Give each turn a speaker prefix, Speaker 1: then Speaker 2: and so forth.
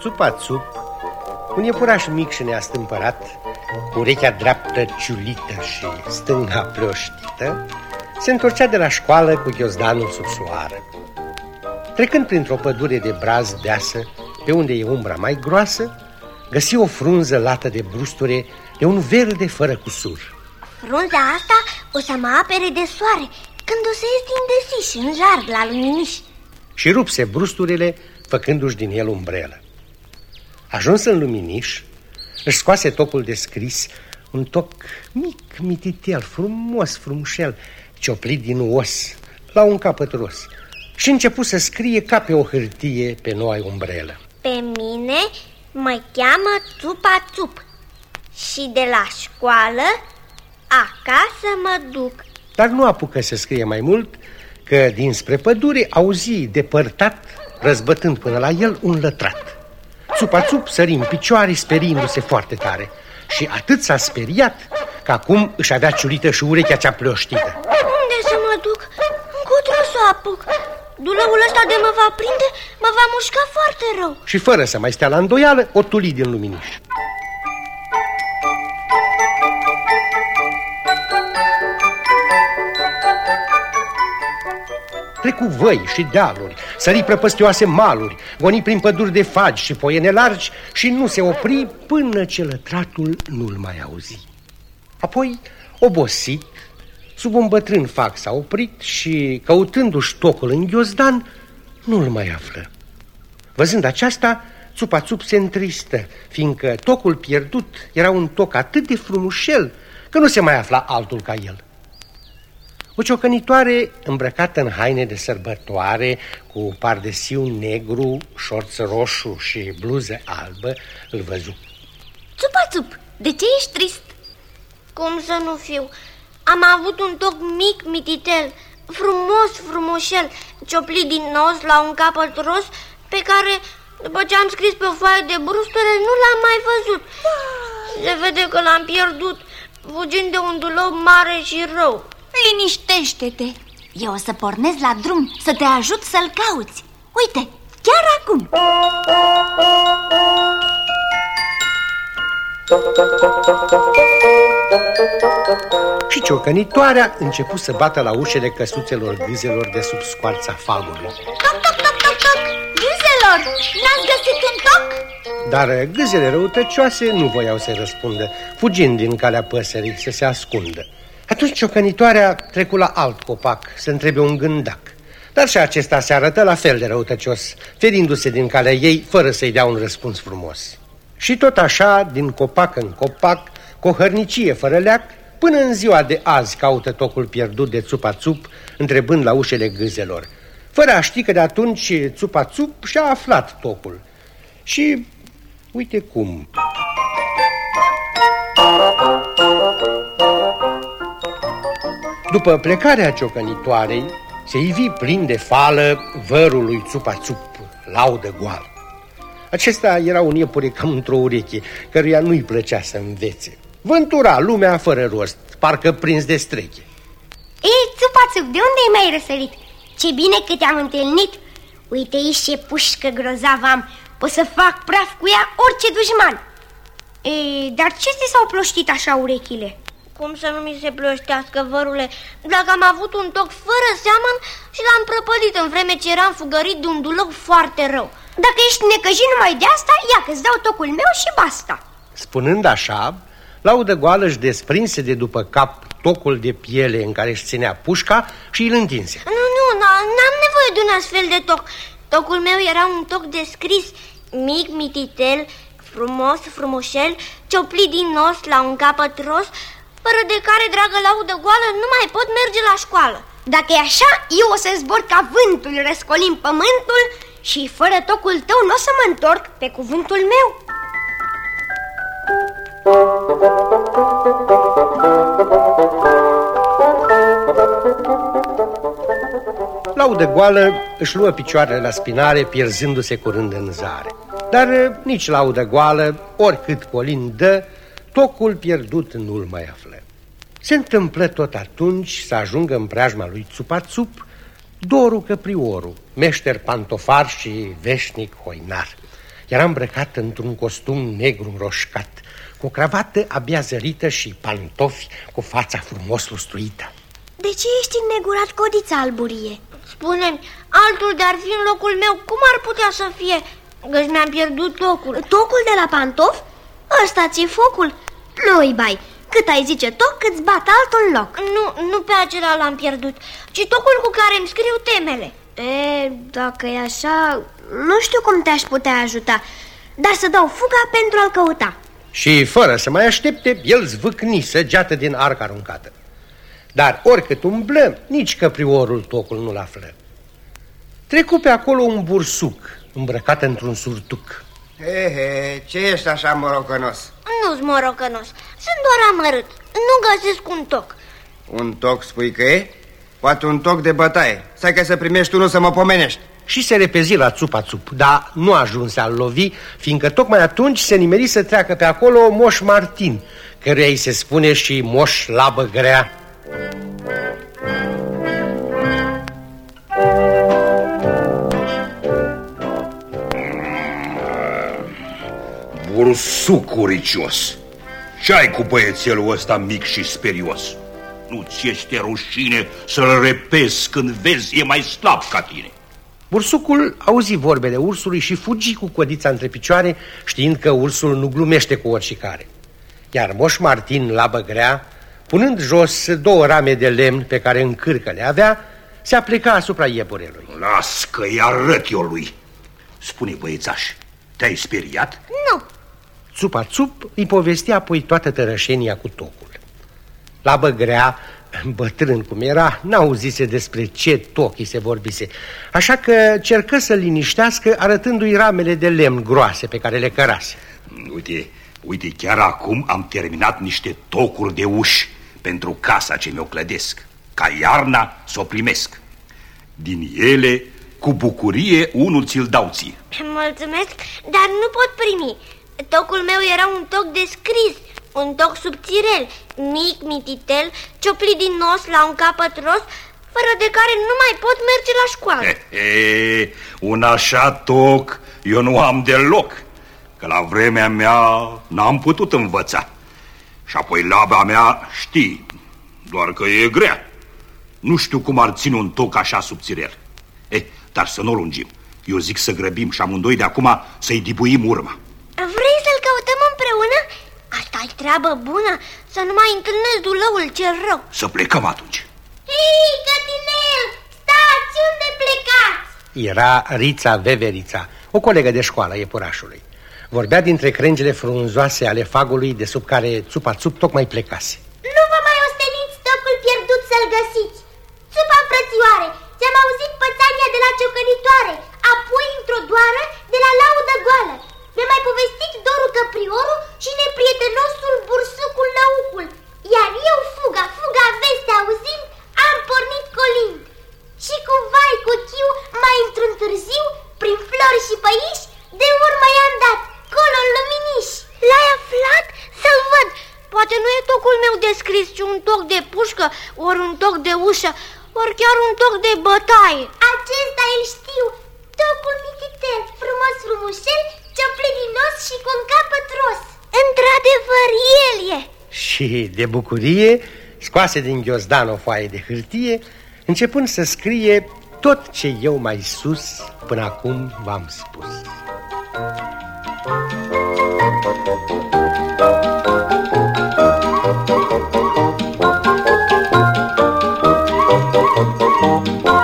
Speaker 1: Țupa-țup, un iepuraș mic și neastâmpărat, cu urechea dreaptă ciulită și stânga plioștită, se întorcea de la școală cu ghiozdanul sub soară. Trecând printr-o pădure de braz deasă, pe unde e umbra mai groasă, găsi o frunză lată de brusture de un verde fără cusur.
Speaker 2: Frunza asta o să mă apere de soare când o să ies din desiș în jar la luminiș.
Speaker 1: Și rupse brusturile, făcându-și din el umbrelă. Ajuns în luminiș, își scoase tocul de scris, un toc mic, mititel, frumos, frumușel, cioplit din os, la un capăt ros, și început să scrie ca pe o hârtie pe noua umbrelă.
Speaker 2: Pe mine mă cheamă Țupa Țup și de la școală acasă mă duc.
Speaker 1: Dar nu apucă să scrie mai mult, că dinspre pădure auzi depărtat, răzbătând până la el, un lătrat. Țupa-țup sări în picioare, sperindu-se foarte tare. Și atât s-a speriat că acum își avea ciulită și urechea cea plăștită.
Speaker 2: Unde să mă duc? Cutru să apuc. Duloul ăsta de mă va prinde, mă va mușca foarte rău.
Speaker 1: Și fără să mai stea la îndoială, o tuli din luminiș. Trecu văi și dealuri, sări prăpăstioase maluri, goni prin păduri de fagi și poiene largi și nu se opri până ce lătratul nu-l mai auzi. Apoi, obosit, sub un bătrân fac s-a oprit și, căutându-și tocul în ghiozdan, nu-l mai află. Văzând aceasta, Țupa-țup se întristă, fiindcă tocul pierdut era un toc atât de frumușel că nu se mai afla altul ca el. O ciocănitoare îmbrăcată în haine de sărbătoare, cu pardesiu negru, șorț roșu și bluză albă, îl văzu.
Speaker 2: Țupa-țup, de ce ești trist? Cum să nu fiu? Am avut un toc mic, mititel, frumos, frumoșel, cioplit din nos la un capăt ros, pe care, după ce am scris pe o foaie de brusture, nu l-am mai văzut. Se vede că l-am pierdut, fugind de un dulop mare și rău.
Speaker 3: Liniștește-te! Eu o să pornesc la drum să te ajut să-l cauți. Uite, chiar acum!
Speaker 1: Și ciocănitoarea început să bată la ușele căsuțelor gâzelor de sub scoarța falului.
Speaker 3: Toc, toc, toc, toc, toc! Gâzelor, n-ați găsit un toc?
Speaker 1: Dar gâzele răutăcioase nu voiau să răspundă, fugind din calea păsării să se ascundă. Atunci ciocănitoarea trecu la alt copac să întrebe un gândac. Dar și acesta se arătă la fel de răutăcios, ferindu-se din calea ei fără să-i dea un răspuns frumos. Și tot așa, din copac în copac, cu o hărnicie fără leac, până în ziua de azi caută tocul pierdut de țupa-țup, întrebând la ușele gâzelor, fără a ști că de atunci țupa-țup și-a aflat tocul. Și uite cum... După plecarea ciocănitoarei, se ivi plin de fală vărul lui Țupa-Țup, laudă goală. Acesta era un iepure cam într-o ureche, căruia nu-i plăcea să învețe. Vântura lumea fără rost, parcă prins de streche.
Speaker 2: Ei, țupa-țup, de unde ai mai răsărit? Ce bine că te-am întâlnit! Uite aici ce pușcă grozavă am, pot să fac praf cu ea orice dușman. Ei, dar ce ți s-au ploștit așa urechile? Cum să nu mi se plăștească, vărule, dacă am avut un toc fără seamăn și l-am prăpădit în vreme ce eram fugărit de un dulop foarte rău. Dacă ești necăjit numai de asta, ia că-ți dau tocul meu și basta.
Speaker 1: Spunând așa, laudă goală își desprinse de după cap tocul de piele în care își ținea pușca și îl întinse.
Speaker 2: Nu, nu, n-am nevoie de un astfel de toc. Tocul meu era un toc de scris, mic, mititel, frumos, frumoșel, cioplit din nos la un capăt ros, fără de care, dragă laudă goală, nu mai pot merge la școală. Dacă e așa, eu o să zbor ca vântul, răscolim pământul și fără tocul tău nu o să mă întorc pe cuvântul meu.
Speaker 1: Laudă goală își luă picioarele la spinare, pierzându-se curând în zare. Dar nici laudă goală, oricât Polin dă, tocul pierdut nu-l mai află. Se întâmplă tot atunci să ajungă în preajma lui Țupa-Țup Doru Căprioru, meșter pantofar și veșnic hoinar. Era îmbrăcat într-un costum negru roșcat, cu o cravată abia zărită și pantofi cu fața frumos lustruită.
Speaker 2: De ce ești înnegurat, codița alburie?
Speaker 4: Spune-mi, altul de-ar fi în locul meu, cum ar putea să fie? Căci mi-am pierdut tocul.
Speaker 2: Tocul de la pantof? Ăsta ți-e focul? Nu-i bai, cât ai zice toc, cât-ți bat altul în loc.
Speaker 4: Nu, nu pe acela l-am pierdut, ci tocul cu care îmi scriu temele.
Speaker 2: E, dacă e așa, nu știu cum te-aș putea ajuta, dar să dau fuga pentru a-l căuta.
Speaker 1: Și fără să mai aștepte, el zvâcni săgeată din arca aruncată. Dar oricât umblă, nici căpriorul tocul nu-l află. Trecu pe acolo un bursuc, îmbrăcat într-un surtuc.
Speaker 5: He, he, ce ești așa morocănos?
Speaker 4: Nu-s morocănos, sunt doar amărât. Nu găsesc un toc.
Speaker 5: Un toc spui că e? Poate un toc de bătaie. Stai că să primești unul să mă pomenești.
Speaker 1: Și se repezi la țupa-țup, dar nu ajunse al lovi, fiindcă tocmai atunci se nimeri să treacă pe acolo Moș Martin, căruia îi se spune și Moș Labă Grea.
Speaker 6: Bursuc uricios Ce ai cu băiețelul ăsta mic și sperios? Nu-ți este rușine să-l repezi când vezi e mai slab ca tine
Speaker 1: Bursucul auzi vorbele ursului și fugi cu codița între picioare, știind că ursul nu glumește cu oricare. Iar Moș Martin, la băgrea, punând jos două rame de lemn pe care în cârcă le avea, se apleca asupra iepurelui.
Speaker 6: Las că-i arăt eu lui Spune băiețaș, te-ai speriat?
Speaker 4: Nu.
Speaker 1: Țupa țup îi povestea apoi toată tărășenia cu tocul. La băgrea, bătrân cum era, n-auzise despre ce toc îi se vorbise, așa că cercă să liniștească arătându-i ramele de lemn groase pe care le cărase.
Speaker 6: Uite, uite, chiar acum am terminat niște tocuri de uși pentru casa ce mi-o clădesc, ca iarna să o primesc. Din ele, cu bucurie, unul ți-l dau ție.
Speaker 4: Mulțumesc, dar nu pot primi. Tocul meu era un toc de scris, un toc subțirel, mic, mititel, cioplit din nos la un capăt ros, fără de care nu mai pot merge la școală.
Speaker 6: He, he, un așa toc eu nu am deloc, că la vremea mea n-am putut învăța. Și apoi laba mea știi, doar că e grea. Nu știu cum ar ține un toc așa subțirel. Eh, dar să nu lungim. Eu zic să grăbim și amândoi de acum să-i dibuim urma.
Speaker 4: Asta e treabă bună, să nu mai întâlnesc dulăul cel rău.
Speaker 6: Să plecăm atunci.
Speaker 4: Hei, cătinel, stați, unde plecați?
Speaker 1: Era Rița Veverița, o colegă de școală iepurașului. Vorbea dintre crengile frunzoase ale fagului de sub care țupa-țup tocmai plecase.
Speaker 2: Nu vă mai osteniți tocul pierdut să-l găsiți. Țupa frățioare, ți-am auzit pățania de la ciocănitoare, apoi într-o doară de la laudă goală. Mi-a mai povestit Doru Căpriorul și neprietenosul bursucul Năucul, iar eu fuga, fuga veste auzind, am pornit colind. Și cu vai cu chiu, mai într-un târziu, prin flori și păiși, de urmă i-am dat, colo în luminiș.
Speaker 4: L-ai aflat? Să-l văd. Poate nu e tocul meu descris, ci un toc de pușcă, ori un toc de ușă, ori chiar un toc de bătaie.
Speaker 2: Acesta îl știu, tocul mititel, frumos frumușel, cioplit din os și cu un capăt ros.
Speaker 4: Într-adevăr, el e.
Speaker 1: Și de bucurie scoase din ghiozdan o foaie de hârtie, începând să scrie tot ce eu mai sus până acum v-am spus. Thank you. oh.